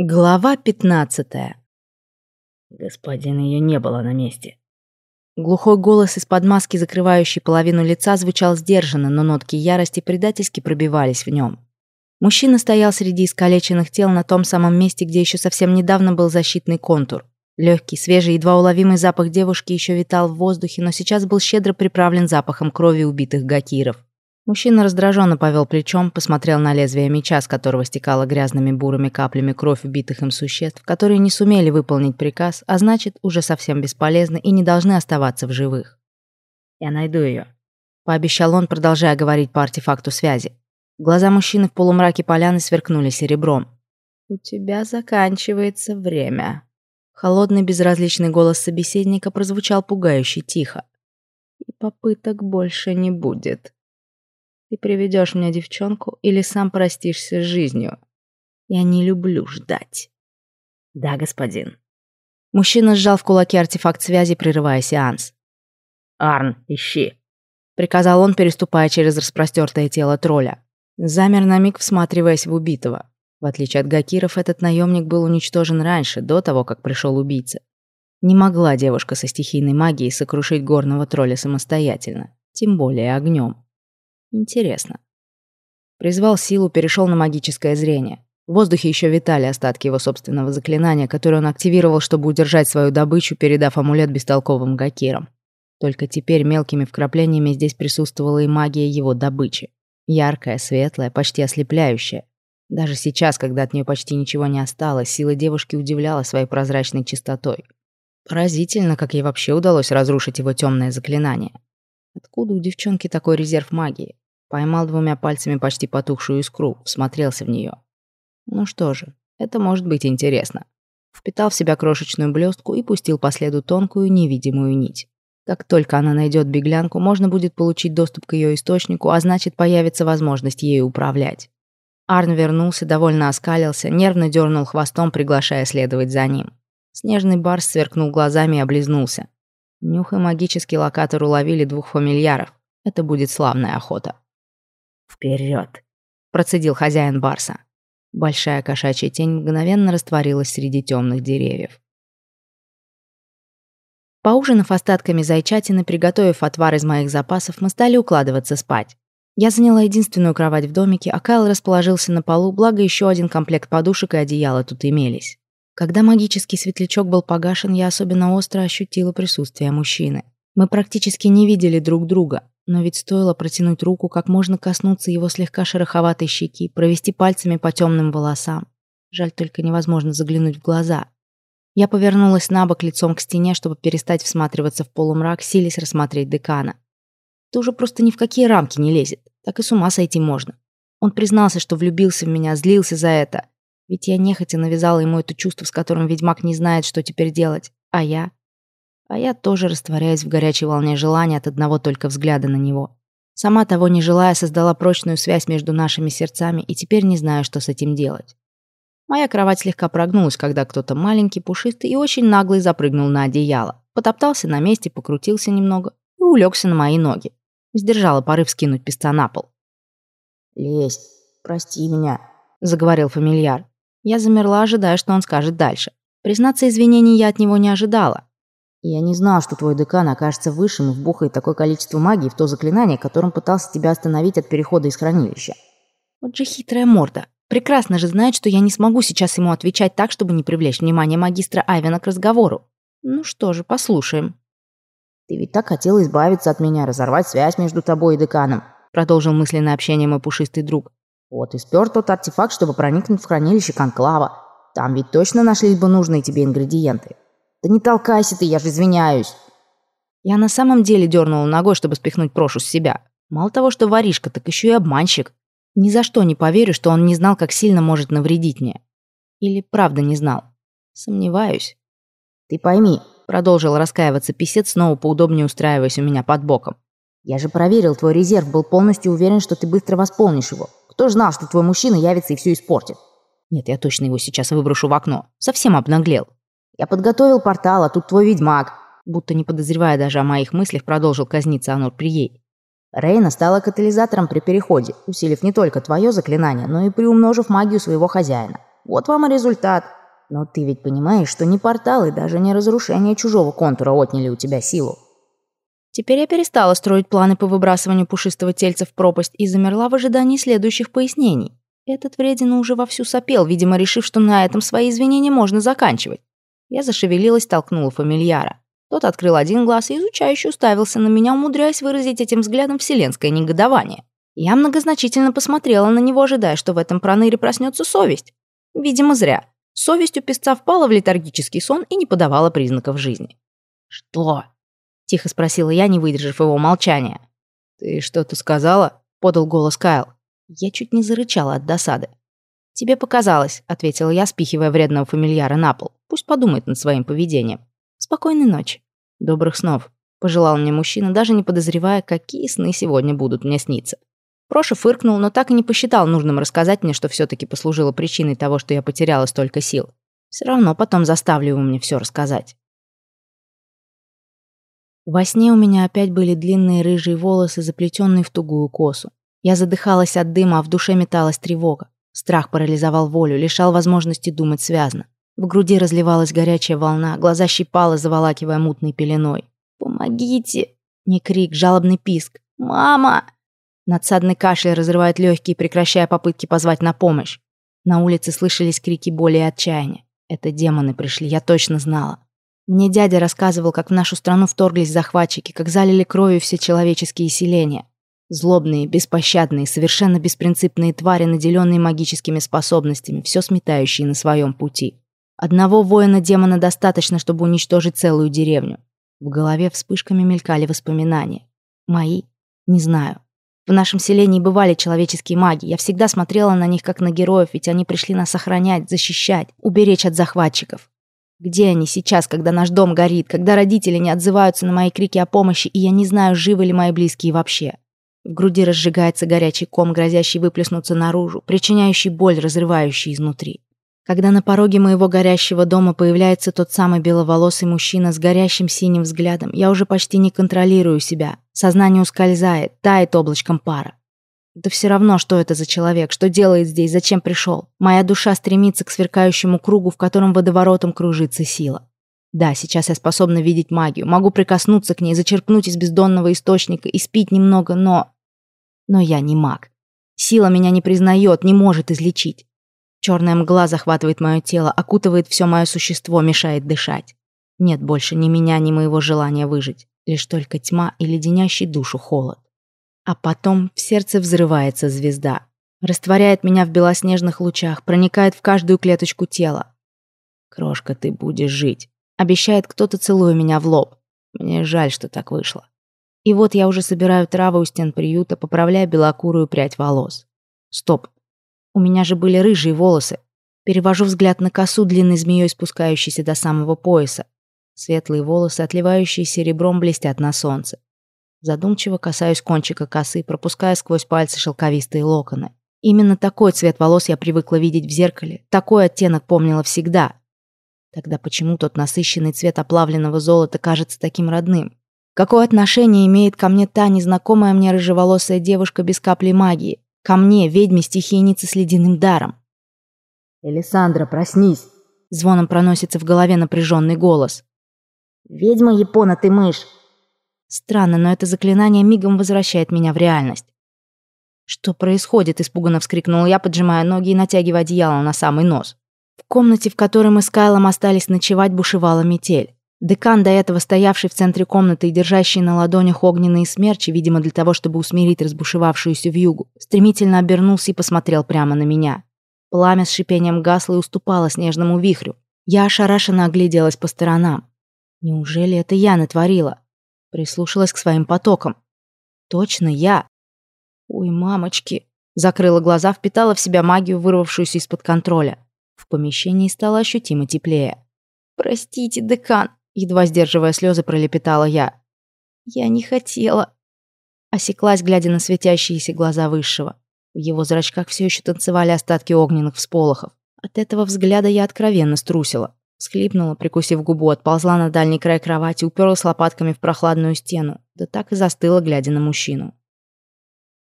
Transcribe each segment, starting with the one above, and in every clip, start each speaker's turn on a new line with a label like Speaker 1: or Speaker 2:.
Speaker 1: Глава пятнадцатая.
Speaker 2: Господин ее не было на месте.
Speaker 1: Глухой голос из-под маски, закрывающей половину лица, звучал сдержанно, но нотки ярости предательски пробивались в нем. Мужчина стоял среди искалеченных тел на том самом месте, где еще совсем недавно был защитный контур. Легкий, свежий, едва уловимый запах девушки еще витал в воздухе, но сейчас был щедро приправлен запахом крови убитых гакиров. Мужчина раздраженно повел плечом, посмотрел на лезвие меча, с которого стекала грязными бурыми каплями кровь убитых им существ, которые не сумели выполнить приказ, а значит, уже совсем бесполезны и не должны оставаться в живых.
Speaker 2: «Я найду ее», —
Speaker 1: пообещал он, продолжая говорить по артефакту связи. Глаза мужчины в полумраке поляны сверкнули серебром. «У тебя заканчивается время». Холодный безразличный голос собеседника прозвучал пугающе тихо. «И попыток больше не будет». Ты приведешь мне девчонку или сам простишься с жизнью. Я не люблю ждать.
Speaker 2: Да, господин.
Speaker 1: Мужчина сжал в кулаке артефакт связи, прерывая сеанс.
Speaker 2: Арн, ищи.
Speaker 1: Приказал он, переступая через распростертое тело тролля. Замер на миг, всматриваясь в убитого. В отличие от Гакиров, этот наемник был уничтожен раньше, до того, как пришел убийца. Не могла девушка со стихийной магией сокрушить горного тролля самостоятельно, тем более огнем. Интересно. Призвал силу, перешел на магическое зрение. В воздухе еще витали остатки его собственного заклинания, которое он активировал, чтобы удержать свою добычу, передав амулет бестолковым гакирам. Только теперь мелкими вкраплениями здесь присутствовала и магия его добычи. Яркая, светлая, почти ослепляющая. Даже сейчас, когда от нее почти ничего не осталось, сила девушки удивляла своей прозрачной чистотой. Поразительно, как ей вообще удалось разрушить его темное заклинание. Откуда у девчонки такой резерв магии? Поймал двумя пальцами почти потухшую искру, всмотрелся в нее. Ну что же, это может быть интересно. Впитал в себя крошечную блестку и пустил по следу тонкую невидимую нить. Как только она найдет беглянку, можно будет получить доступ к ее источнику, а значит, появится возможность ею управлять. Арн вернулся, довольно оскалился, нервно дернул хвостом, приглашая следовать за ним. Снежный барс сверкнул глазами и облизнулся. Нюх и магический локатор уловили двух фамильяров. Это будет славная охота.
Speaker 2: Вперед!
Speaker 1: процедил хозяин Барса. Большая кошачья тень мгновенно растворилась среди темных деревьев. Поужинав остатками зайчатины, приготовив отвар из моих запасов, мы стали укладываться спать. Я заняла единственную кровать в домике, а Кайл расположился на полу, благо еще один комплект подушек и одеяла тут имелись. Когда магический светлячок был погашен, я особенно остро ощутила присутствие мужчины. Мы практически не видели друг друга, но ведь стоило протянуть руку, как можно коснуться его слегка шероховатой щеки, провести пальцами по темным волосам. Жаль, только невозможно заглянуть в глаза. Я повернулась на бок лицом к стене, чтобы перестать всматриваться в полумрак, силясь рассмотреть декана. Это уже просто ни в какие рамки не лезет. Так и с ума сойти можно. Он признался, что влюбился в меня, злился за это. Ведь я нехотя навязала ему это чувство, с которым ведьмак не знает, что теперь делать. А я? А я тоже растворяюсь в горячей волне желания от одного только взгляда на него. Сама того не желая, создала прочную связь между нашими сердцами и теперь не знаю, что с этим делать. Моя кровать слегка прогнулась, когда кто-то маленький, пушистый и очень наглый запрыгнул на одеяло. Потоптался на месте, покрутился немного и улегся на мои ноги. Сдержала порыв скинуть песта на пол.
Speaker 2: «Лезь, прости меня», — заговорил фамильяр.
Speaker 1: Я замерла, ожидая, что он скажет дальше. Признаться, извинений я от него не ожидала.
Speaker 2: Я не знал, что твой декан окажется высшим и вбухает такое количество магии в то заклинание, которым пытался тебя остановить от перехода из хранилища.
Speaker 1: Вот же хитрая морда. Прекрасно же знает, что я не смогу сейчас ему отвечать так, чтобы не привлечь внимание магистра Айвена к разговору. Ну что же, послушаем.
Speaker 2: Ты ведь так хотел избавиться от меня, разорвать связь между тобой и деканом,
Speaker 1: продолжил мысленное общение мой пушистый друг.
Speaker 2: Вот и спер тот артефакт, чтобы проникнуть в хранилище Конклава. Там ведь точно нашлись бы нужные тебе ингредиенты. «Да не толкайся ты, я же извиняюсь!»
Speaker 1: Я на самом деле дернула ногой, чтобы спихнуть Прошу с себя. Мало того, что воришка, так еще и обманщик. Ни за что не поверю, что он не знал, как сильно может навредить мне. Или правда не знал. Сомневаюсь.
Speaker 2: «Ты пойми», —
Speaker 1: продолжил раскаиваться писец, снова поудобнее устраиваясь у меня под боком.
Speaker 2: «Я же проверил твой резерв, был полностью уверен, что ты быстро восполнишь его. Кто знал, что твой мужчина явится и все испортит?»
Speaker 1: «Нет, я точно его сейчас выброшу в окно. Совсем обнаглел.
Speaker 2: Я подготовил портал, а тут твой ведьмак.
Speaker 1: Будто не подозревая даже о моих мыслях, продолжил казниться Анур Прией.
Speaker 2: Рейна стала катализатором при переходе, усилив не только твое заклинание, но и приумножив магию своего хозяина. Вот вам и результат. Но ты ведь понимаешь, что не порталы, даже не разрушение чужого контура отняли у тебя силу.
Speaker 1: Теперь я перестала строить планы по выбрасыванию пушистого тельца в пропасть и замерла в ожидании следующих пояснений. Этот вредина уже вовсю сопел, видимо, решив, что на этом свои извинения можно заканчивать. Я зашевелилась, толкнула фамильяра. Тот открыл один глаз и изучающе уставился на меня, умудряясь выразить этим взглядом вселенское негодование. Я многозначительно посмотрела на него, ожидая, что в этом проныре проснется совесть. Видимо, зря. Совесть у песца впала в летаргический сон и не подавала признаков жизни.
Speaker 2: «Что?»
Speaker 1: — тихо спросила я, не выдержав его молчания.
Speaker 2: «Ты что-то сказала?» — подал голос Кайл.
Speaker 1: Я чуть не зарычала от досады. «Тебе показалось», — ответила я, спихивая вредного фамильяра на пол. «Пусть подумает над своим поведением. Спокойной ночи. Добрых снов», — пожелал мне мужчина, даже не подозревая, какие сны сегодня будут мне сниться. Проша фыркнул, но так и не посчитал нужным рассказать мне, что все-таки послужило причиной того, что я потеряла столько сил. Все равно потом заставлю его мне все рассказать. Во сне у меня опять были длинные рыжие волосы, заплетенные в тугую косу. Я задыхалась от дыма, а в душе металась тревога. Страх парализовал волю, лишал возможности думать связно. В груди разливалась горячая волна, глаза щипало, заволакивая мутной пеленой. «Помогите!» Не крик, жалобный писк. «Мама!» Надсадный кашель разрывает легкие, прекращая попытки позвать на помощь. На улице слышались крики боли и отчаяния. Это демоны пришли, я точно знала. Мне дядя рассказывал, как в нашу страну вторглись захватчики, как залили кровью все человеческие селения. Злобные, беспощадные, совершенно беспринципные твари, наделенные магическими способностями, все сметающие на своем пути. Одного воина-демона достаточно, чтобы уничтожить целую деревню. В голове вспышками мелькали воспоминания. Мои? Не знаю. В нашем селении бывали человеческие маги. Я всегда смотрела на них как на героев, ведь они пришли нас охранять, защищать, уберечь от захватчиков. Где они сейчас, когда наш дом горит, когда родители не отзываются на мои крики о помощи, и я не знаю, живы ли мои близкие вообще? В груди разжигается горячий ком, грозящий выплеснуться наружу, причиняющий боль, разрывающий изнутри. Когда на пороге моего горящего дома появляется тот самый беловолосый мужчина с горящим синим взглядом, я уже почти не контролирую себя. Сознание ускользает, тает облачком пара. Да все равно, что это за человек, что делает здесь, зачем пришел. Моя душа стремится к сверкающему кругу, в котором водоворотом кружится сила. Да, сейчас я способна видеть магию, могу прикоснуться к ней, зачерпнуть из бездонного источника и спить немного, но... Но я не маг. Сила меня не признает, не может излечить. Черная мгла захватывает мое тело, окутывает все мое существо, мешает дышать. Нет больше ни меня, ни моего желания выжить. Лишь только тьма и леденящий душу холод. А потом в сердце взрывается звезда. Растворяет меня в белоснежных лучах, проникает в каждую клеточку тела. «Крошка, ты будешь жить», — обещает кто-то, целуя меня в лоб. Мне жаль, что так вышло. И вот я уже собираю травы у стен приюта, поправляя белокурую прядь волос. Стоп. У меня же были рыжие волосы. Перевожу взгляд на косу длинной змеей, спускающейся до самого пояса. Светлые волосы, отливающие серебром, блестят на солнце. Задумчиво касаюсь кончика косы, пропуская сквозь пальцы шелковистые локоны. Именно такой цвет волос я привыкла видеть в зеркале. Такой оттенок помнила всегда. Тогда почему тот насыщенный цвет оплавленного золота кажется таким родным? Какое отношение имеет ко мне та незнакомая мне рыжеволосая девушка без капли магии? Ко мне, ведьме-стихийнице с ледяным даром?
Speaker 2: «Элисандра, проснись!»
Speaker 1: Звоном проносится в голове напряженный голос.
Speaker 2: «Ведьма Япона, ты мышь!»
Speaker 1: Странно, но это заклинание мигом возвращает меня в реальность. «Что происходит?» – испуганно вскрикнула я, поджимая ноги и натягивая одеяло на самый нос. В комнате, в которой мы с Кайлом остались ночевать, бушевала метель. Декан, до этого стоявший в центре комнаты и держащий на ладонях огненные смерчи, видимо, для того, чтобы усмирить разбушевавшуюся вьюгу, стремительно обернулся и посмотрел прямо на меня. Пламя с шипением гасло и уступало снежному вихрю. Я ошарашенно огляделась по сторонам. Неужели это я натворила? Прислушалась к своим потокам. Точно я. Ой, мамочки. Закрыла глаза, впитала в себя магию, вырвавшуюся из-под контроля. В помещении стало ощутимо теплее. «Простите, декан», Едва сдерживая слезы, пролепетала я. «Я не хотела». Осеклась, глядя на светящиеся глаза Высшего. В его зрачках все еще танцевали остатки огненных всполохов. От этого взгляда я откровенно струсила. Схлипнула, прикусив губу, отползла на дальний край кровати, уперлась лопатками в прохладную стену. Да так и застыла, глядя на мужчину.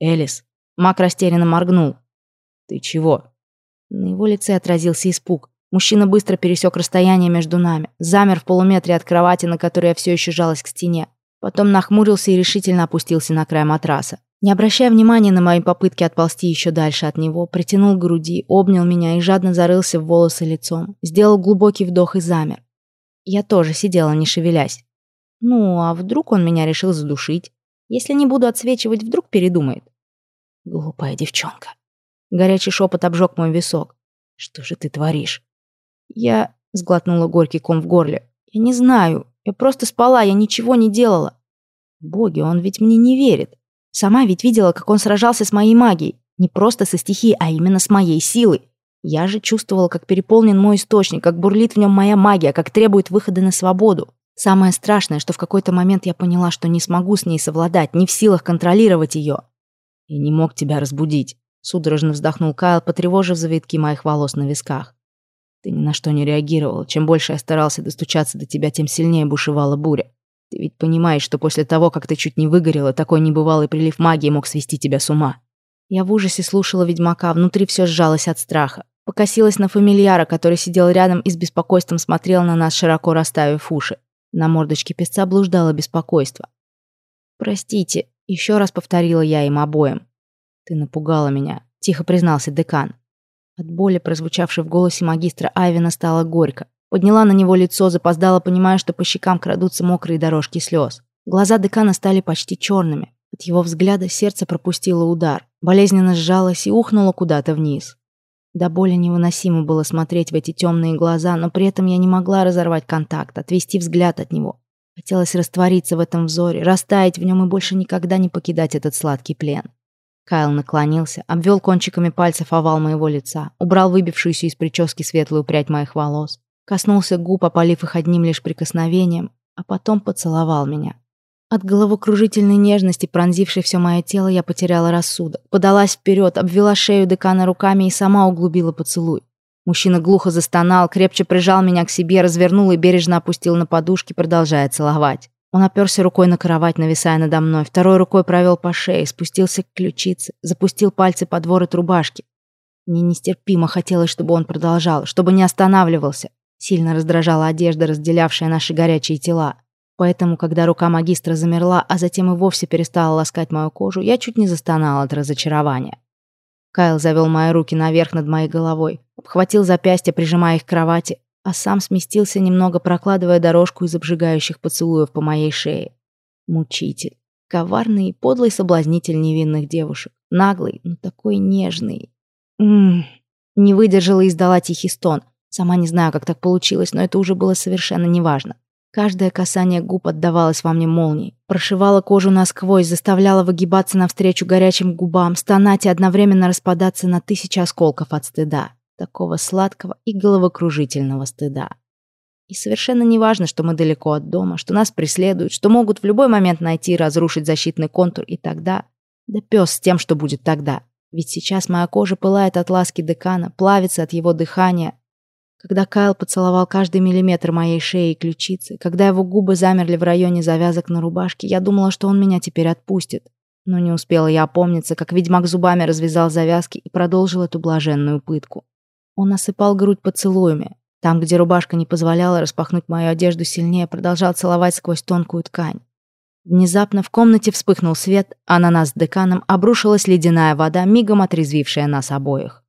Speaker 1: «Элис». Мак растерянно моргнул. «Ты чего?» На его лице отразился испуг. Мужчина быстро пересек расстояние между нами, замер в полуметре от кровати, на которой я все еще жалась к стене. Потом нахмурился и решительно опустился на край матраса. Не обращая внимания на мои попытки отползти еще дальше от него, притянул к груди, обнял меня и жадно зарылся в волосы лицом. Сделал глубокий вдох и замер. Я тоже сидела, не шевелясь. Ну, а вдруг он меня решил задушить? Если не буду отсвечивать, вдруг передумает. Глупая девчонка. Горячий шепот обжег мой висок. Что же ты творишь? Я сглотнула горький ком в горле. Я не знаю. Я просто спала, я ничего не делала. Боги, он ведь мне не верит. Сама ведь видела, как он сражался с моей магией. Не просто со стихией, а именно с моей силой. Я же чувствовала, как переполнен мой источник, как бурлит в нем моя магия, как требует выхода на свободу. Самое страшное, что в какой-то момент я поняла, что не смогу с ней совладать, не в силах контролировать ее. «Я не мог тебя разбудить», — судорожно вздохнул Кайл, потревожив завитки моих волос на висках. «Ты ни на что не реагировал. Чем больше я старался достучаться до тебя, тем сильнее бушевала буря. Ты ведь понимаешь, что после того, как ты чуть не выгорела, такой небывалый прилив магии мог свести тебя с ума». Я в ужасе слушала ведьмака, внутри все сжалось от страха. Покосилась на фамильяра, который сидел рядом и с беспокойством смотрел на нас, широко расставив уши. На мордочке песца блуждало беспокойство. «Простите», еще раз повторила я им обоим. «Ты напугала меня», — тихо признался декан. От боли, прозвучавшей в голосе магистра Айвина, стало горько. Подняла на него лицо, запоздала, понимая, что по щекам крадутся мокрые дорожки слез. Глаза декана стали почти черными. От его взгляда сердце пропустило удар. Болезненно сжалось и ухнуло куда-то вниз. До боли невыносимо было смотреть в эти темные глаза, но при этом я не могла разорвать контакт, отвести взгляд от него. Хотелось раствориться в этом взоре, растаять в нем и больше никогда не покидать этот сладкий плен. Кайл наклонился, обвел кончиками пальцев овал моего лица, убрал выбившуюся из прически светлую прядь моих волос, коснулся губ, опалив их одним лишь прикосновением, а потом поцеловал меня. От головокружительной нежности, пронзившей все мое тело, я потеряла рассудок. Подалась вперед, обвела шею декана руками и сама углубила поцелуй. Мужчина глухо застонал, крепче прижал меня к себе, развернул и бережно опустил на подушки, продолжая целовать. Он оперся рукой на кровать, нависая надо мной, второй рукой провел по шее, спустился к ключице, запустил пальцы под ворот рубашки. Мне нестерпимо хотелось, чтобы он продолжал, чтобы не останавливался. Сильно раздражала одежда, разделявшая наши горячие тела. Поэтому, когда рука магистра замерла, а затем и вовсе перестала ласкать мою кожу, я чуть не застонала от разочарования. Кайл завел мои руки наверх над моей головой, обхватил запястья, прижимая их к кровати, а сам сместился немного, прокладывая дорожку из обжигающих поцелуев по моей шее. Мучитель. Коварный и подлый соблазнитель невинных девушек. Наглый, но такой нежный. Ммм. Не выдержала и издала тихий стон. Сама не знаю, как так получилось, но это уже было совершенно неважно. Каждое касание губ отдавалось во мне молнией, прошивало кожу насквозь, заставляло выгибаться навстречу горячим губам, стонать и одновременно распадаться на тысячи осколков от стыда. Такого сладкого и головокружительного стыда. И совершенно не важно, что мы далеко от дома, что нас преследуют, что могут в любой момент найти и разрушить защитный контур, и тогда... Да пес с тем, что будет тогда. Ведь сейчас моя кожа пылает от ласки декана, плавится от его дыхания, когда Кайл поцеловал каждый миллиметр моей шеи и ключицы, когда его губы замерли в районе завязок на рубашке, я думала, что он меня теперь отпустит. Но не успела я опомниться, как ведьмак зубами развязал завязки и продолжил эту блаженную пытку. Он осыпал грудь поцелуями. Там, где рубашка не позволяла распахнуть мою одежду сильнее, продолжал целовать сквозь тонкую ткань. Внезапно в комнате вспыхнул свет, а на нас с деканом обрушилась ледяная вода, мигом отрезвившая нас обоих.